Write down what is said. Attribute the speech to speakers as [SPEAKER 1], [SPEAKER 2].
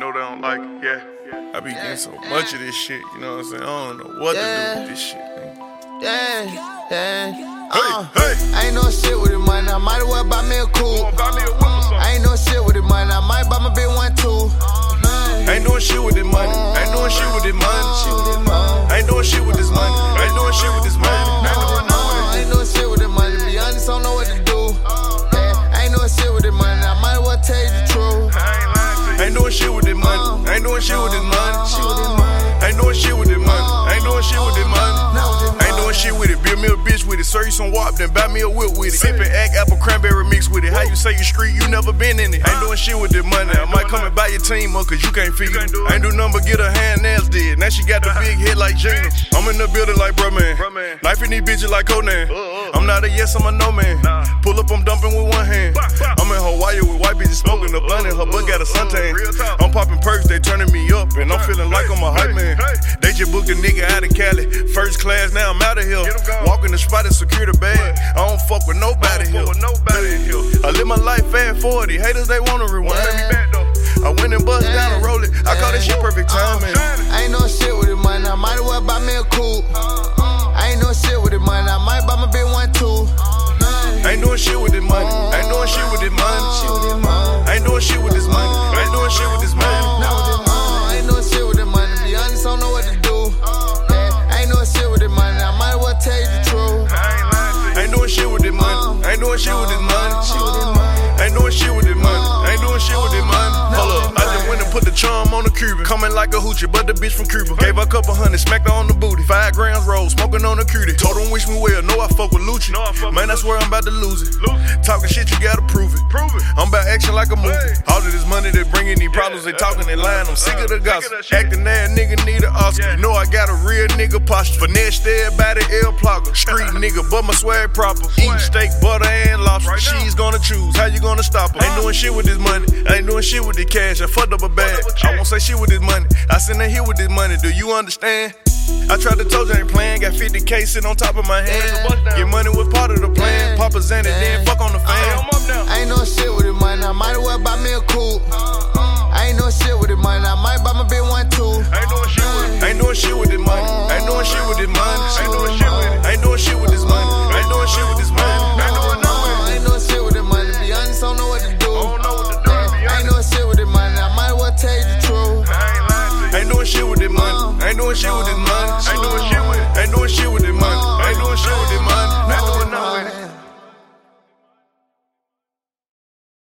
[SPEAKER 1] don't like it, yeah. I be getting so much of this shit, you know what I'm saying? I don't know what to do with this shit, man.
[SPEAKER 2] Yeah, yeah.
[SPEAKER 1] Hey,
[SPEAKER 2] Uh,
[SPEAKER 1] hey.
[SPEAKER 2] I ain't no shit with it, man. I might as well buy me a coupe.
[SPEAKER 1] Doing shit with this money. Ain't doing shit with this money. Ain't doing shit with this money. Ain't doing shit with
[SPEAKER 2] it.
[SPEAKER 1] Build me a bitch with it. Serve you some wop, then buy me a whip with it. Sip and act apple cranberry say you street, you never been in it. Ain't doing shit with this money. I might come and buy your team up, cause you can't feed it. Ain't do nothing but get her hand nails did. Now she got the big head like Gina. I'm in the building like bruh man. Life in these bitches like Conan.
[SPEAKER 3] uh.
[SPEAKER 1] I'm not a yes, I'm a no man. Pull up, I'm dumping with one hand. I'm in Hawaii with white bitches smoking the blunt and her butt got a suntan. I'm popping perks, they turning me up, and I'm feeling like I'm a hype man. Just booked a nigga out of Cali. First class, now I'm out of here.
[SPEAKER 3] Get 'em gone.
[SPEAKER 1] Walking the spot and secure the bag. I don't fuck with nobody here.
[SPEAKER 3] With nobody here.
[SPEAKER 1] I live my life fast 40. Haters, they wanna rewind.
[SPEAKER 3] Let me back though.
[SPEAKER 1] I went and bust down and roll it. I call this shit perfect timing.
[SPEAKER 2] Ain't
[SPEAKER 1] doing shit with this money. Ain't doing shit with this money. Ain't doing Cuban. Coming like a hoochie, but the bitch from Cuba. Gave her a couple hundred, smacked her on the booty. Five grams roll, smoking on the cutie. Told them wish me well, know I fuck with Lucci.
[SPEAKER 3] I fuck
[SPEAKER 1] Man, that's where I'm about to lose it.
[SPEAKER 3] Lose it.
[SPEAKER 1] Talking shit, you gotta prove it.
[SPEAKER 3] Prove it.
[SPEAKER 1] I'm about action like a movie.
[SPEAKER 3] Hey.
[SPEAKER 1] All of this money they bringing these problems, they
[SPEAKER 3] yeah.
[SPEAKER 1] talking, they lying. I'm sick of the
[SPEAKER 3] Uh, of
[SPEAKER 1] gossip. Acting that nigga need an Oscar.
[SPEAKER 3] Yeah.
[SPEAKER 1] You know I got a real nigga posture. Finesse everybody, L plugger. Street nigga, but my swag proper. Eat steak, butter, and lobster.
[SPEAKER 3] Right.
[SPEAKER 1] She's gonna choose. How you gonna stop her? Ain't doing shit with this money. I ain't doing shit with the cash. I fucked up a bag.
[SPEAKER 3] a
[SPEAKER 1] I won't say shit with this money. I send her here with this money. Do you understand? I tried to told you I ain't playing. Got 50k sitting on top of my
[SPEAKER 2] Yeah.
[SPEAKER 1] Your money was part of the plan.
[SPEAKER 2] Yeah.
[SPEAKER 1] Papa Xanny, then fuck on the
[SPEAKER 3] Hey,
[SPEAKER 1] fan.
[SPEAKER 3] I'm up now.
[SPEAKER 2] I ain't no shit with it, man. I might as well buy me a coupe.
[SPEAKER 3] doing shit with
[SPEAKER 1] this money. Ain't doing shit with,
[SPEAKER 3] ain't doing shit with
[SPEAKER 1] this money.